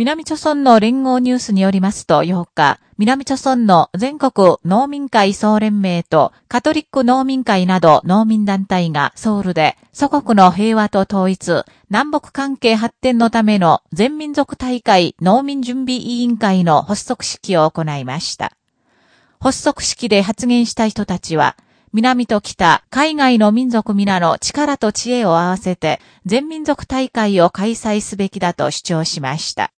南朝村の連合ニュースによりますと8日、南朝村の全国農民会総連盟とカトリック農民会など農民団体がソウルで祖国の平和と統一、南北関係発展のための全民族大会農民準備委員会の発足式を行いました。発足式で発言した人たちは、南と北、海外の民族皆の力と知恵を合わせて、全民族大会を開催すべきだと主張しました。